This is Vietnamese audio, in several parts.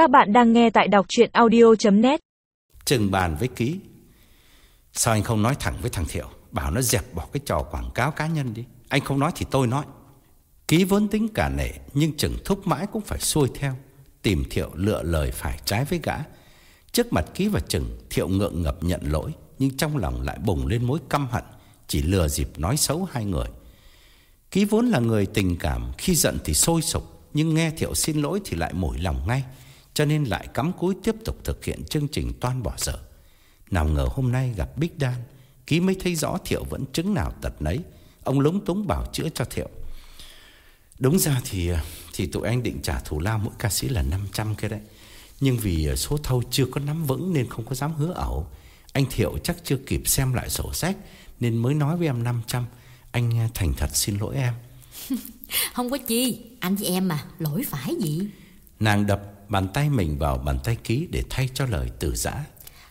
Các bạn đang nghe tại đọc chuyện audio.net Trừng bàn với Ký. Sao anh không nói thẳng với thằng Thiệu? Bảo nó dẹp bỏ cái trò quảng cáo cá nhân đi. Anh không nói thì tôi nói. Ký vốn tính cả nể, Nhưng chừng thúc mãi cũng phải xuôi theo. Tìm Thiệu lựa lời phải trái với gã. Trước mặt Ký và Trừng Thiệu ngượng ngập nhận lỗi, Nhưng trong lòng lại bùng lên mối căm hận. Chỉ lừa dịp nói xấu hai người. Ký vốn là người tình cảm, Khi giận thì sôi sục, Nhưng nghe Thiệu xin lỗi thì lại mỏi lòng ngay. Cho nên lại cắm cúi tiếp tục thực hiện chương trình toan bỏ dở. Nào ngờ hôm nay gặp Big Dan Ký mới thấy rõ Thiệu vẫn chứng nào tật nấy. Ông lúng túng bảo chữa cho Thiệu. Đúng ra thì thì tụi anh định trả thù lao mỗi ca sĩ là 500 cái đấy. Nhưng vì số thâu chưa có nắm vững nên không có dám hứa ẩu. Anh Thiệu chắc chưa kịp xem lại sổ sách Nên mới nói với em 500 Anh thành thật xin lỗi em. Không có chi Anh với em mà Lỗi phải gì? Nàng đập bàn tay mình vào bàn tay Ký Để thay cho lời từ giã.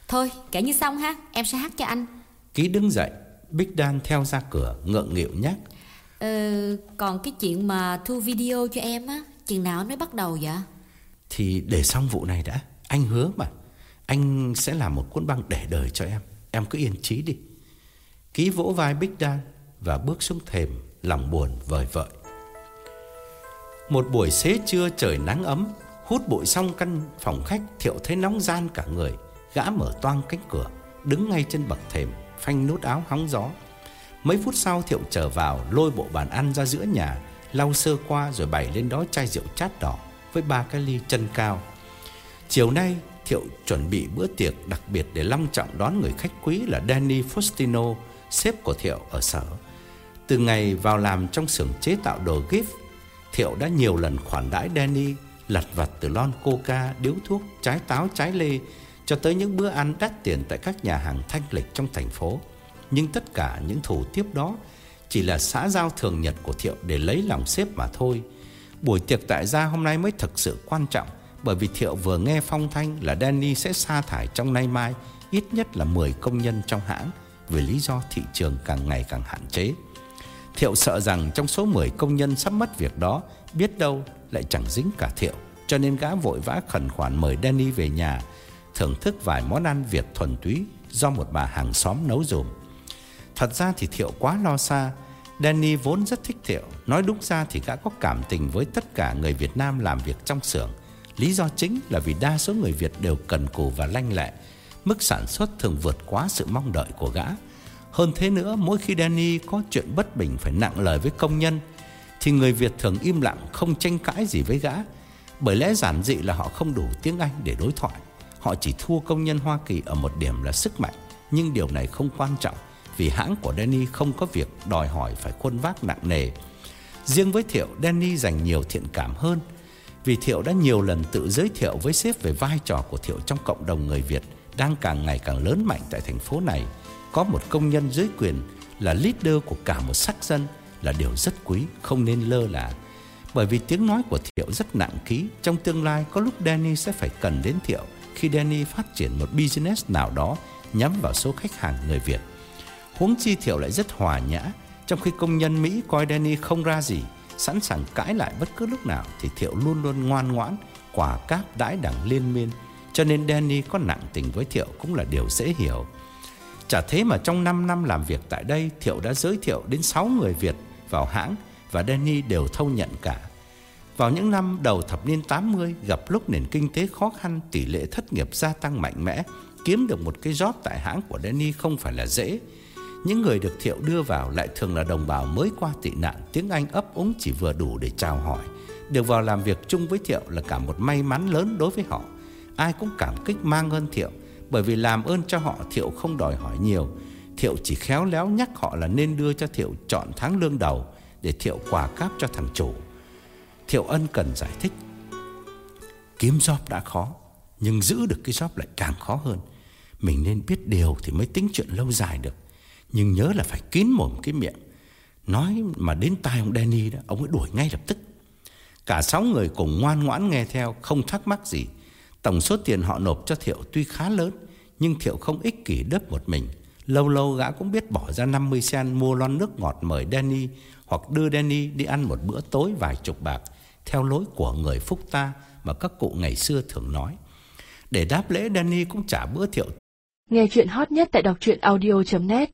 Thôi kể như xong ha Em sẽ hát cho anh. Ký đứng dậy Big Dan theo ra cửa ngượng nghịu nhắc. Ờ Còn cái chuyện mà thu video cho em á Chừng nào mới bắt đầu vậy? Thì để xong vụ này đã Anh hứa mà. Anh sẽ làm một cuốn băng để đời cho em. Em cứ yên trí đi. Ký vỗ vai Big Dan Và bước xuống thềm Lòng buồn vời vợi. Một buổi xế trưa trời nắng ấm Hút bụi xong căn phòng khách, Thiệu thấy nóng gian cả người. Gã mở toang cánh cửa, Đứng ngay trên bậc thềm, Phanh nút áo hóng gió. Mấy phút sau, Thiệu trở vào, Lôi bộ bàn ăn ra giữa nhà, Lau sơ qua rồi bày lên đó chai rượu chát đỏ Với ba cái ly chân cao. Chiều nay, Thiệu chuẩn bị bữa tiệc đặc biệt Để long trọng đón người khách quý là Danny Faustino, Sếp của Thiệu ở sở. Từ ngày vào làm trong xưởng chế tạo đồ gift, Thiệu đã nhiều lần khoản đãi Danny Lặt vặt từ lon coca, điếu thuốc, trái táo, trái lê Cho tới những bữa ăn đắt tiền tại các nhà hàng thanh lịch trong thành phố. Nhưng tất cả những thủ tiếp đó Chỉ là xã giao thường nhật của Thiệu để lấy lòng sếp mà thôi. Buổi tiệc tại gia hôm nay mới thực sự quan trọng Bởi vì Thiệu vừa nghe phong thanh là Danny sẽ sa thải trong nay mai Ít nhất là 10 công nhân trong hãng Vì lý do thị trường càng ngày càng hạn chế. Thiệu sợ rằng trong số 10 công nhân sắp mất việc đó, Biết đâu lại chẳng dính cả Thiệu. Cho nên gã vội vã khẩn khoản mời Danny về nhà, Thưởng thức vài món ăn Việt thuần túy Do một bà hàng xóm nấu dùm. Thật ra thì Thiệu quá lo xa. Danny vốn rất thích Thiệu. Nói đúng ra thì gã có cảm tình với tất cả người Việt Nam làm việc trong xưởng. Lý do chính là vì đa số người Việt đều cần cù và lanh lẹ. Mức sản xuất thường vượt quá sự mong đợi của gã. Hơn thế nữa mỗi khi Danny có chuyện bất bình phải nặng lời với công nhân Thì người Việt thường im lặng không tranh cãi gì với gã. Bởi lẽ giản dị là họ không đủ tiếng Anh để đối thoại. Họ chỉ thua công nhân Hoa Kỳ ở một điểm là sức mạnh. Nhưng điều này không quan trọng Vì hãng của Danny không có việc đòi hỏi phải khuôn vác nặng nề. Riêng với Thiệu, Danny dành nhiều thiện cảm hơn Vì Thiệu đã nhiều lần tự giới thiệu với sếp về vai trò của Thiệu trong cộng đồng người Việt Đang càng ngày càng lớn mạnh tại thành phố này. Có một công nhân dưới quyền là leader của cả một sắc dân Là điều rất quý, không nên lơ là. Bởi vì tiếng nói của Thiệu rất nặng ký Trong tương lai có lúc Danny sẽ phải cần đến Thiệu Khi Danny phát triển một business nào đó Nhắm vào số khách hàng người Việt. Huống chi Thiệu lại rất hòa nhã Trong khi công nhân Mỹ coi Danny không ra gì Sẵn sàng cãi lại bất cứ lúc nào Thì Thiệu luôn luôn ngoan ngoãn Quả cáp đãi đẳng liên miên. Cho nên Danny có nặng tình với Thiệu Cũng là điều dễ hiểu. Chả thế mà trong 5 năm làm việc tại đây Thiệu đã giới thiệu đến 6 người Việt vào hãng Và Danny đều thâu nhận cả Vào những năm đầu thập niên 80 Gặp lúc nền kinh tế khó khăn Tỷ lệ thất nghiệp gia tăng mạnh mẽ Kiếm được một cái job tại hãng của Danny không phải là dễ những người được Thiệu đưa vào lại thường là đồng bào mới qua tị nạn, tiếng Anh ấp úng chỉ vừa đủ để chào hỏi. Được vào làm việc chung với Thiệu là cả một may mắn lớn đối với họ. Ai cũng cảm kích mang ơn Thiệu, bởi vì làm ơn cho họ Thiệu không đòi hỏi nhiều. Thiệu chỉ khéo léo nhắc họ là nên đưa cho Thiệu chọn tháng lương đầu để Thiệu quà cáp cho thằng chủ. Thiệu ân cần giải thích. Kiếm job đã khó, nhưng giữ được cái job lại càng khó hơn. Mình nên biết điều thì mới tính chuyện lâu dài được. Nhưng nhớ là phải kín mồm cái miệng Nói mà đến tai ông Danny đó Ông ấy đuổi ngay lập tức Cả sáu người cùng ngoan ngoãn nghe theo Không thắc mắc gì Tổng số tiền họ nộp cho Thiệu tuy khá lớn, Nhưng Thiệu không ích kỷ đớp một mình Lâu lâu gã cũng biết bỏ ra 50 sen Mua lon nước ngọt mời Danny Hoặc đưa Danny đi ăn một bữa tối vài chục bạc, Theo lối của người phúc ta mà các cụ ngày xưa thường nói. Để đáp lễ, Danny cũng trả bữa thiệu. Nghe chuyện hot nhất tại đọc truyện audio.net